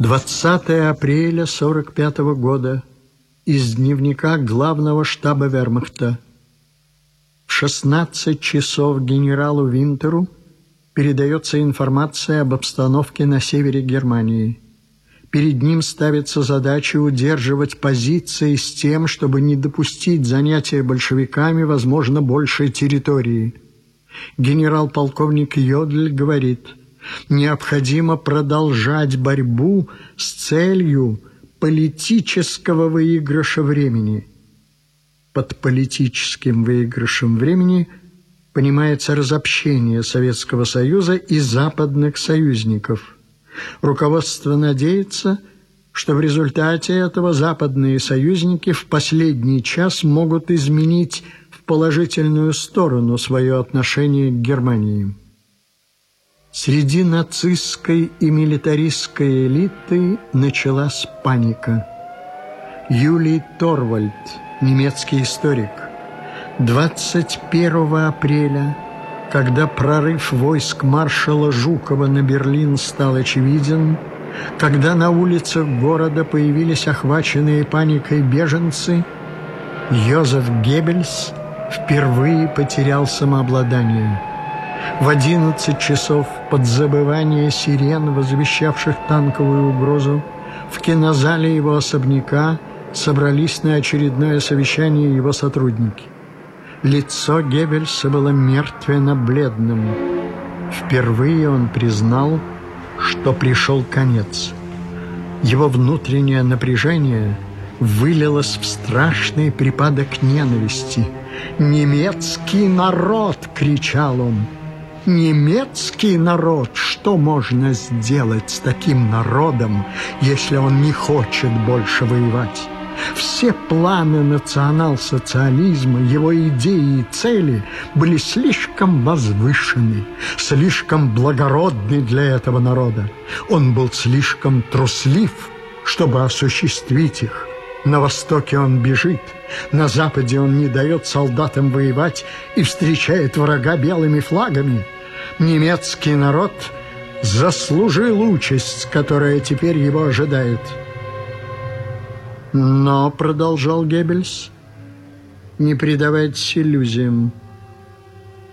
20 апреля 45 года из дневника главного штаба вермахта. В 16 часов генералу Винтеру передается информация об обстановке на севере Германии. Перед ним ставится задача удерживать позиции с тем, чтобы не допустить занятия большевиками, возможно, большей территории. Генерал-полковник Йодль говорит, необходимо продолжать борьбу с целью политического выигрыша времени. Под политическим выигрышем времени понимается разобщение Советского Союза и западных союзников – Руководство надеется, что в результате этого западные союзники в последний час могут изменить в положительную сторону свое отношение к Германии. Среди нацистской и милитаристской элиты началась паника. Юлий Торвальд, немецкий историк, 21 апреля когда прорыв войск маршала Жукова на Берлин стал очевиден, когда на улицах города появились охваченные паникой беженцы, Йозеф Геббельс впервые потерял самообладание. В 11 часов под забывание сирен, возвещавших танковую угрозу, в кинозале его особняка собрались на очередное совещание его сотрудники. Лицо Геббельса было мертвенно-бледным. Впервые он признал, что пришел конец. Его внутреннее напряжение вылилось в страшный припадок ненависти. «Немецкий народ!» — кричал он. «Немецкий народ! Что можно сделать с таким народом, если он не хочет больше воевать?» Все планы национал-социализма, его идеи и цели были слишком возвышены, слишком благородны для этого народа. Он был слишком труслив, чтобы осуществить их. На востоке он бежит, на западе он не дает солдатам воевать и встречает врага белыми флагами. Немецкий народ заслужил участь, которая теперь его ожидает. Но, продолжал Геббельс, не предавайтесь иллюзиям.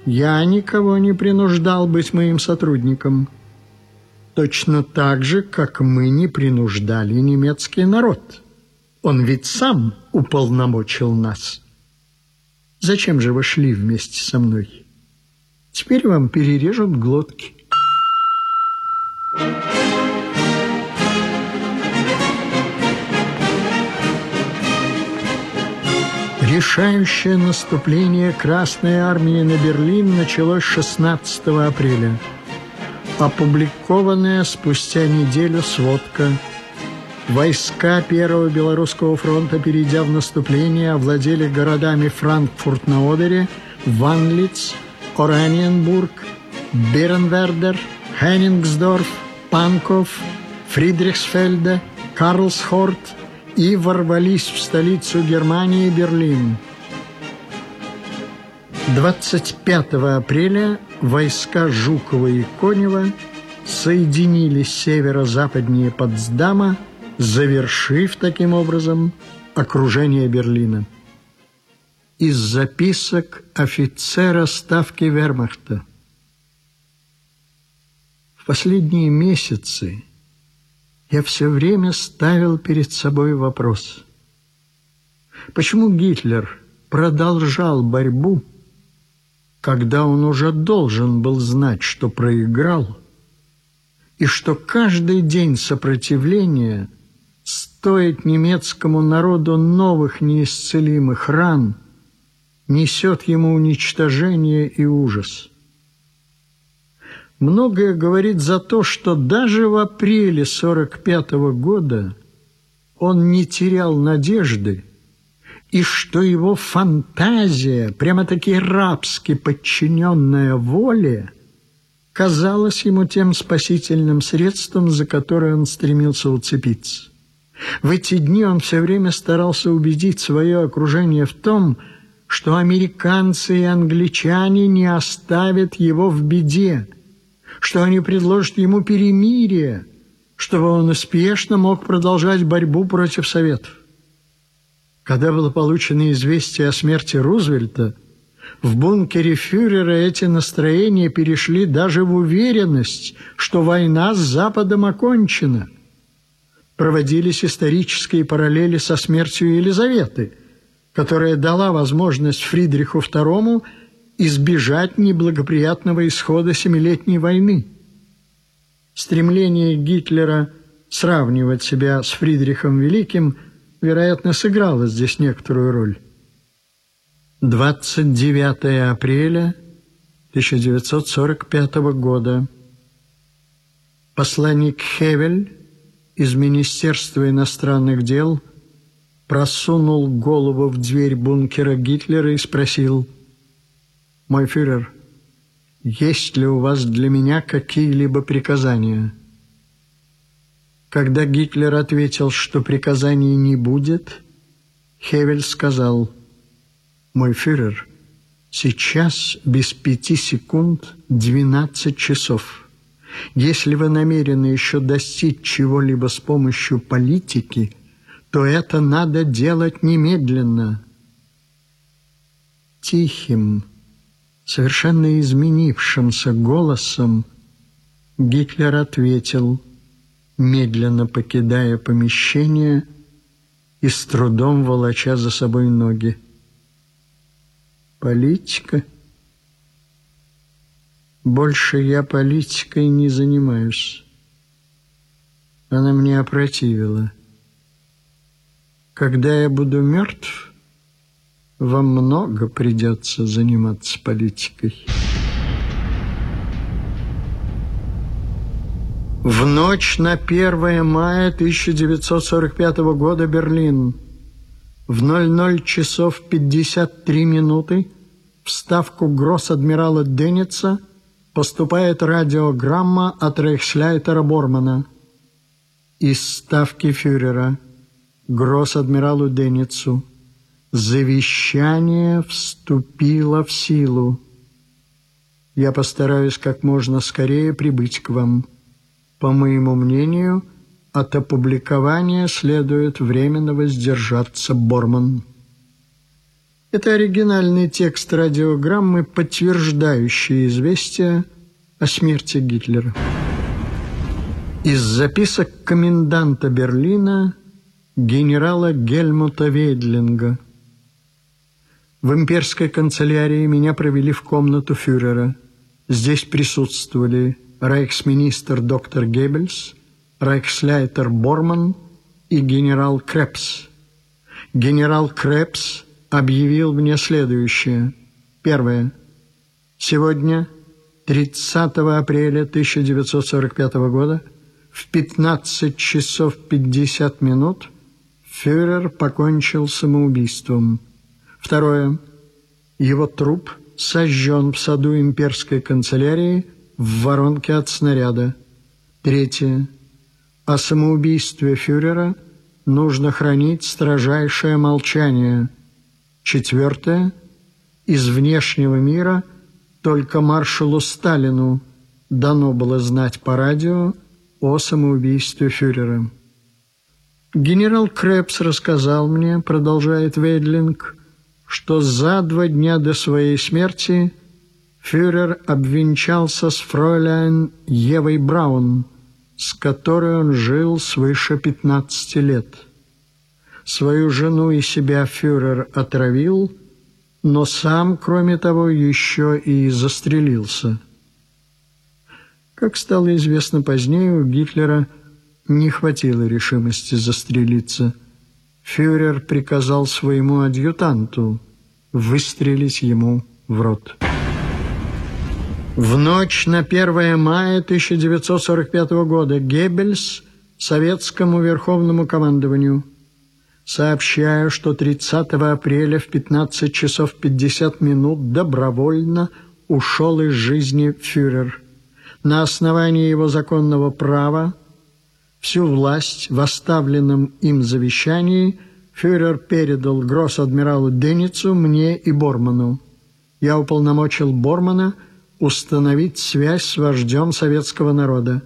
Я никого не принуждал быть моим сотрудником. Точно так же, как мы не принуждали немецкий народ. Он ведь сам уполномочил нас. Зачем же вы шли вместе со мной? Теперь вам перережут глотки. Решающее наступление Красной Армии на Берлин началось 16 апреля. Опубликованная спустя неделю сводка. Войска Первого Белорусского фронта, перейдя в наступление, овладели городами Франкфурт на Одере, Ванлиц, Ораниенбург, Беренвердер, Хеннингсдорф, Панков, Фридрихсфельде, Карлсхорт – и ворвались в столицу Германии Берлин. 25 апреля войска Жукова и Конева соединились северо-западнее Потсдама, завершив таким образом окружение Берлина. Из записок офицера ставки вермахта. В последние месяцы я все время ставил перед собой вопрос. Почему Гитлер продолжал борьбу, когда он уже должен был знать, что проиграл, и что каждый день сопротивления стоит немецкому народу новых неисцелимых ран, несет ему уничтожение и ужас – многое говорит за то, что даже в апреле 45 -го года он не терял надежды, и что его фантазия, прямо-таки рабски подчиненная воле, казалась ему тем спасительным средством, за которое он стремился уцепиться. В эти дни он все время старался убедить свое окружение в том, что американцы и англичане не оставят его в беде, что они предложат ему перемирие, чтобы он успешно мог продолжать борьбу против Советов. Когда было получено известие о смерти Рузвельта, в бункере фюрера эти настроения перешли даже в уверенность, что война с Западом окончена. Проводились исторические параллели со смертью Елизаветы, которая дала возможность Фридриху II избежать неблагоприятного исхода Семилетней войны. Стремление Гитлера сравнивать себя с Фридрихом Великим, вероятно, сыграло здесь некоторую роль. 29 апреля 1945 года. Посланник Хевель из Министерства иностранных дел просунул голову в дверь бункера Гитлера и спросил, «Мой фюрер, есть ли у вас для меня какие-либо приказания?» Когда Гитлер ответил, что приказаний не будет, Хевель сказал, «Мой фюрер, сейчас без пяти секунд двенадцать часов. Если вы намерены еще достичь чего-либо с помощью политики, то это надо делать немедленно». Тихим, совершенно изменившимся голосом Гитлер ответил, медленно покидая помещение и с трудом волоча за собой ноги. Политика? Больше я политикой не занимаюсь. Она мне опротивила. Когда я буду мертв, вам много придется заниматься политикой. В ночь на 1 мая 1945 года Берлин – в 00 часов 53 минуты в ставку гросс-адмирала Денница поступает радиограмма от рейхсляйтера Бормана из ставки фюрера гросс-адмиралу Денницу. Завещание вступило в силу. Я постараюсь как можно скорее прибыть к вам. По моему мнению – от опубликования следует временно воздержаться Борман. Это оригинальный текст радиограммы, подтверждающий известие о смерти Гитлера. Из записок коменданта Берлина генерала Гельмута Вейдлинга. В имперской канцелярии меня провели в комнату фюрера. Здесь присутствовали рейхсминистр доктор Геббельс, рейхсляйтер Борман и генерал Крепс. Генерал Крепс объявил мне следующее. Первое. Сегодня, 30 апреля 1945 года, в 15 часов 50 минут фюрер покончил самоубийством. Второе. Его труп сожжен в саду имперской канцелярии в воронке от снаряда. Третье. О самоубийстве фюрера нужно хранить строжайшее молчание. Четвертое. Из внешнего мира только маршалу Сталину дано было знать по радио о самоубийстве фюрера. Генерал Крепс рассказал мне, продолжает Вейдлинг, что за два дня до своей смерти фюрер обвенчался с фройляйн Евой Браун – с которой он жил свыше 15 лет. Свою жену и себя фюрер отравил, но сам, кроме того, еще и застрелился. Как стало известно позднее, у Гитлера не хватило решимости застрелиться. Фюрер приказал своему адъютанту выстрелить ему в рот. В ночь на 1 мая 1945 года Геббельс советскому верховному командованию сообщаю, что 30 апреля в 15 часов 50 минут добровольно ушел из жизни фюрер. На основании его законного права всю власть в оставленном им завещании фюрер передал гросс-адмиралу Деницу, мне и Борману. Я уполномочил Бормана – установить связь с вождем советского народа.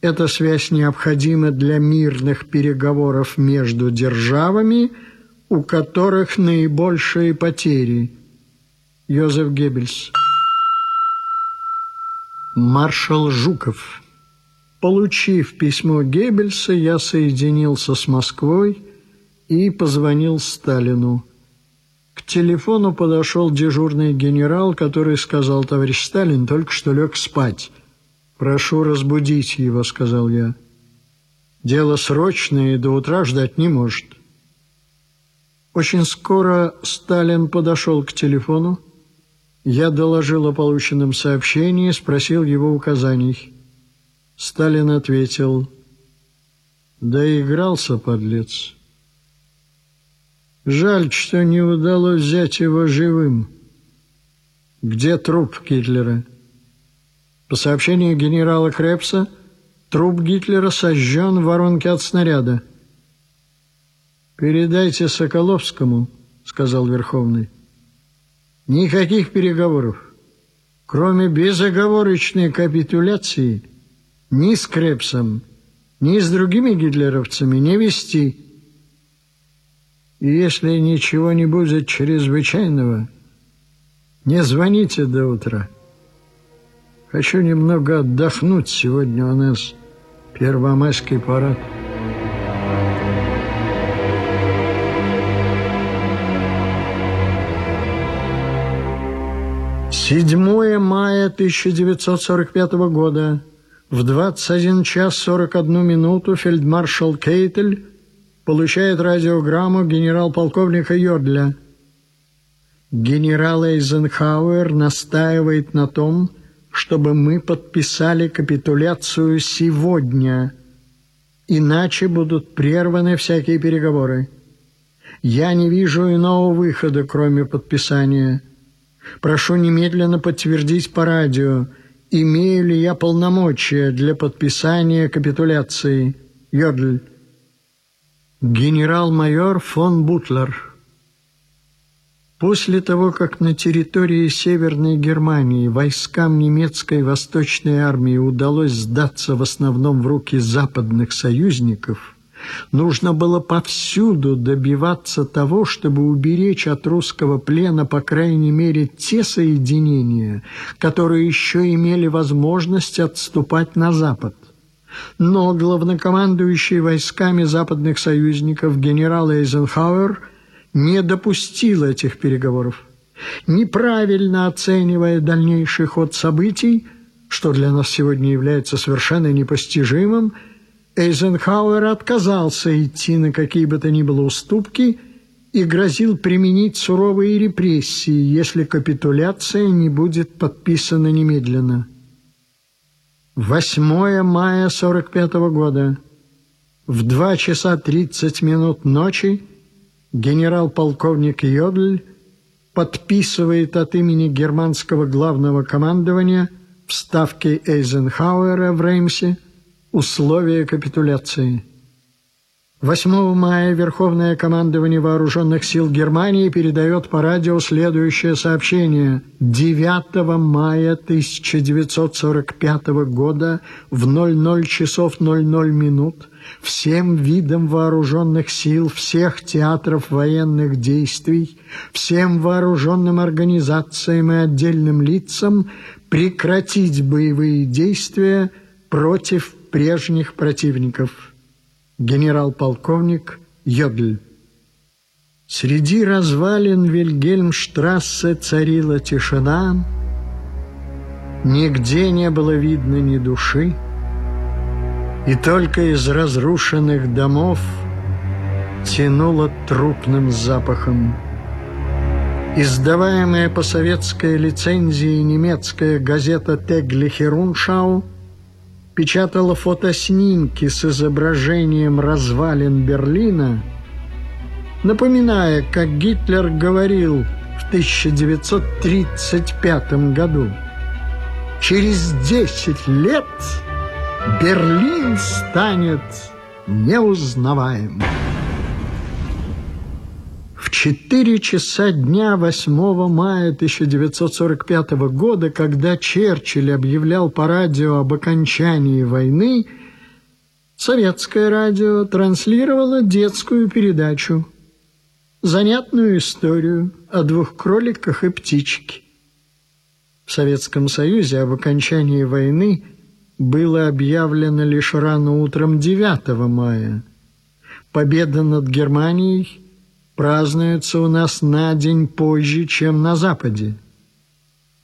Эта связь необходима для мирных переговоров между державами, у которых наибольшие потери. Йозеф Геббельс. Маршал Жуков. Получив письмо Геббельса, я соединился с Москвой и позвонил Сталину. К телефону подошел дежурный генерал, который сказал, товарищ Сталин только что лег спать. «Прошу разбудить его», — сказал я. «Дело срочное и до утра ждать не может». Очень скоро Сталин подошел к телефону. Я доложил о полученном сообщении, спросил его указаний. Сталин ответил, «Доигрался, подлец. Жаль, что не удалось взять его живым. Где труп Гитлера?» По сообщению генерала Крепса, труп Гитлера сожжен в воронке от снаряда. «Передайте Соколовскому», — сказал Верховный. «Никаких переговоров. Кроме безоговорочной капитуляции, ни с Крепсом, ни с другими гитлеровцами не вести. И если ничего не будет чрезвычайного, не звоните до утра». Хочу немного отдохнуть. Сегодня у нас первомайский парад. Седьмое мая 1945 года в 21 час 41 минуту фельдмаршал Кейтель получает радиограмму генерал-полковника Йодля. Генерал Эйзенхауэр настаивает на том, чтобы мы подписали капитуляцию сегодня, иначе будут прерваны всякие переговоры. Я не вижу иного выхода, кроме подписания. Прошу немедленно подтвердить по радио, имею ли я полномочия для подписания капитуляции. Йодль. Генерал-майор фон Бутлер. После того, как на территории Северной Германии войскам немецкой Восточной армии удалось сдаться в основном в руки западных союзников, нужно было повсюду добиваться того, чтобы уберечь от русского плена, по крайней мере, те соединения, которые еще имели возможность отступать на запад. Но главнокомандующий войсками западных союзников генерал Эйзенхауэр – не допустил этих переговоров. Неправильно оценивая дальнейший ход событий, что для нас сегодня является совершенно непостижимым, Эйзенхауэр отказался идти на какие бы то ни было уступки и грозил применить суровые репрессии, если капитуляция не будет подписана немедленно. 8 мая 45 года в 2 часа 30 минут ночи генерал-полковник Йодль подписывает от имени германского главного командования в ставке Эйзенхауэра в Реймсе условия капитуляции. 8 мая Верховное командование Вооруженных сил Германии передает по радио следующее сообщение. 9 мая 1945 года в 00 часов 00 минут всем видам вооруженных сил всех театров военных действий, всем вооруженным организациям и отдельным лицам прекратить боевые действия против прежних противников. Генерал-полковник Йодль. Среди развалин Вильгельмштрассе царила тишина, нигде не было видно ни души, и только из разрушенных домов тянуло трупным запахом. Издаваемая по советской лицензии немецкая газета «Теглихе Руншау» печатала фотоснимки с изображением развалин Берлина, напоминая, как Гитлер говорил в 1935 году «Через десять лет...» Берлин станет неузнаваем. В 4 часа дня 8 мая 1945 года, когда Черчилль объявлял по радио об окончании войны, Советское радио транслировало детскую передачу, занятную историю о двух кроликах и птичке. В Советском Союзе об окончании войны было объявлено лишь рано утром 9 мая. Победа над Германией празднуется у нас на день позже, чем на Западе.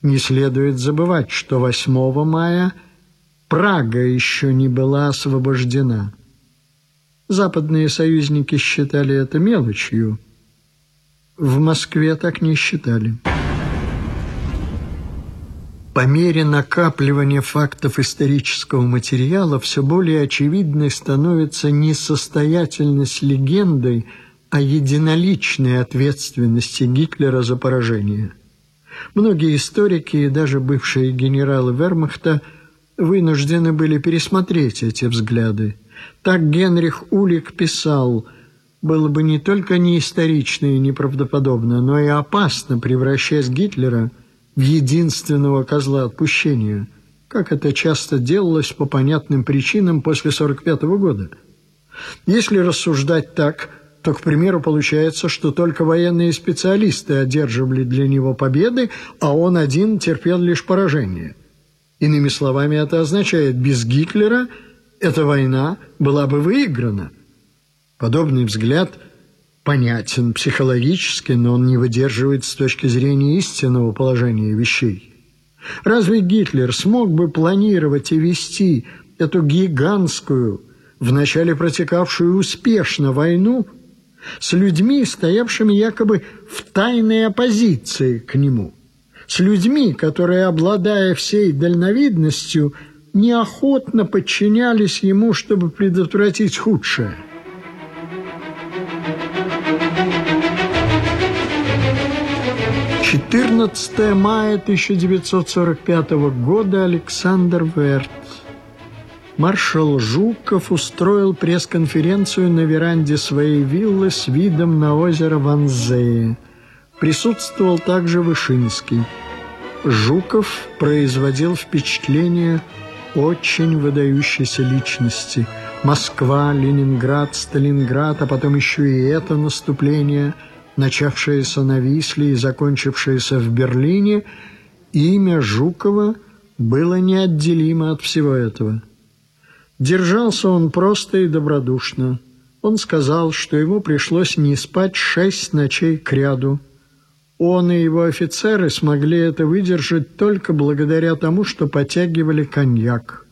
Не следует забывать, что 8 мая Прага еще не была освобождена. Западные союзники считали это мелочью. В Москве так не считали. По мере накапливания фактов исторического материала все более очевидной становится несостоятельность легенды о единоличной ответственности Гитлера за поражение. Многие историки и даже бывшие генералы Вермахта вынуждены были пересмотреть эти взгляды. Так Генрих Улик писал – было бы не только неисторично и неправдоподобно, но и опасно превращать Гитлера – в единственного козла отпущения, как это часто делалось по понятным причинам после 1945 года. Если рассуждать так, то, к примеру, получается, что только военные специалисты одерживали для него победы, а он один терпел лишь поражение. Иными словами, это означает, без Гитлера эта война была бы выиграна. Подобный взгляд – понятен психологически, но он не выдерживает с точки зрения истинного положения вещей. Разве Гитлер смог бы планировать и вести эту гигантскую, вначале протекавшую успешно войну, с людьми, стоявшими якобы в тайной оппозиции к нему, с людьми, которые, обладая всей дальновидностью, неохотно подчинялись ему, чтобы предотвратить худшее – 14 мая 1945 года Александр Верт. Маршал Жуков устроил пресс-конференцию на веранде своей виллы с видом на озеро Ванзее. Присутствовал также Вышинский. Жуков производил впечатление очень выдающейся личности. Москва, Ленинград, Сталинград, а потом еще и это наступление – начавшееся на Висле и закончившееся в Берлине, имя Жукова было неотделимо от всего этого. Держался он просто и добродушно. Он сказал, что ему пришлось не спать шесть ночей кряду. Он и его офицеры смогли это выдержать только благодаря тому, что потягивали коньяк.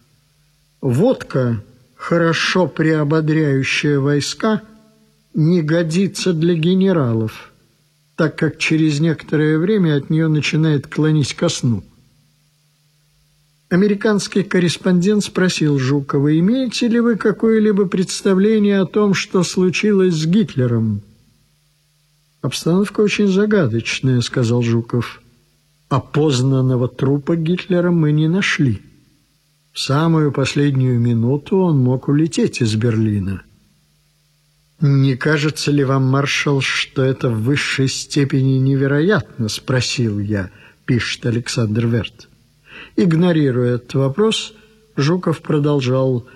Водка, хорошо приободряющая войска – не годится для генералов, так как через некоторое время от нее начинает клонить ко сну. Американский корреспондент спросил Жукова, имеете ли вы какое-либо представление о том, что случилось с Гитлером? «Обстановка очень загадочная», — сказал Жуков. «Опознанного трупа Гитлера мы не нашли. В самую последнюю минуту он мог улететь из Берлина». «Не кажется ли вам, маршал, что это в высшей степени невероятно?» – спросил я, пишет Александр Верт. Игнорируя этот вопрос, Жуков продолжал.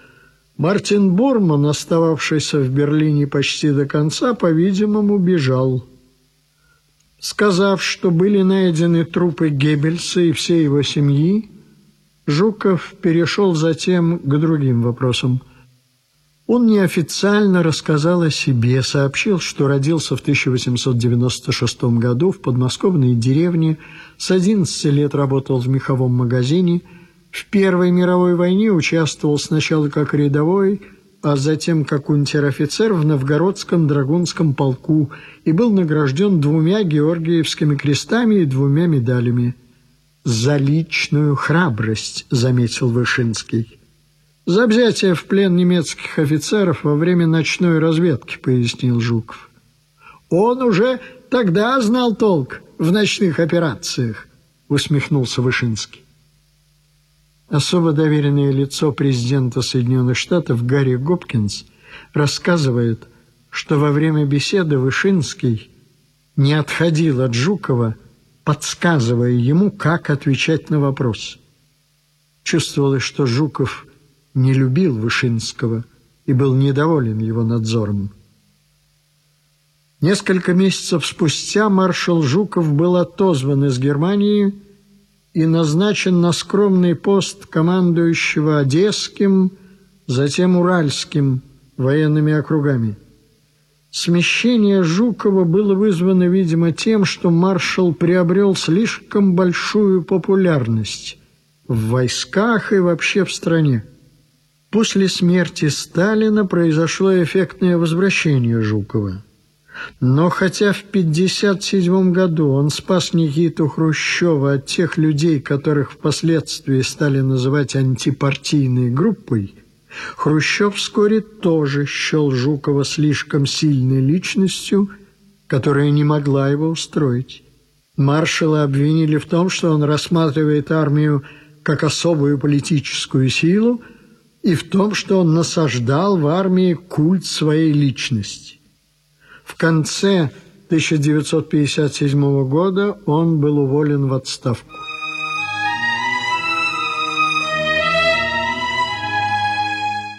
Мартин Борман, остававшийся в Берлине почти до конца, по-видимому, бежал. Сказав, что были найдены трупы Геббельса и всей его семьи, Жуков перешел затем к другим вопросам – он неофициально рассказал о себе, сообщил, что родился в 1896 году в подмосковной деревне, с 11 лет работал в меховом магазине, в Первой мировой войне участвовал сначала как рядовой, а затем как унтер-офицер в Новгородском драгунском полку и был награжден двумя Георгиевскими крестами и двумя медалями. «За личную храбрость», — заметил Вышинский. «За взятие в плен немецких офицеров во время ночной разведки», — пояснил Жуков. «Он уже тогда знал толк в ночных операциях», — усмехнулся Вышинский. Особо доверенное лицо президента Соединенных Штатов Гарри Гопкинс рассказывает, что во время беседы Вышинский не отходил от Жукова, подсказывая ему, как отвечать на вопрос. Чувствовалось, что Жуков не любил Вышинского, и был недоволен его надзором. Несколько месяцев спустя маршал Жуков был отозван из Германии и назначен на скромный пост командующего Одесским, затем Уральским военными округами. Смещение Жукова было вызвано, видимо, тем, что маршал приобрел слишком большую популярность в войсках и вообще в стране. После смерти Сталина произошло эффектное возвращение Жукова. Но хотя в 1957 году он спас Никиту Хрущева от тех людей, которых впоследствии стали называть антипартийной группой, Хрущев вскоре тоже счел Жукова слишком сильной личностью, которая не могла его устроить. Маршала обвинили в том, что он рассматривает армию как особую политическую силу и в том, что он насаждал в армии культ своей личности. В конце 1957 года он был уволен в отставку.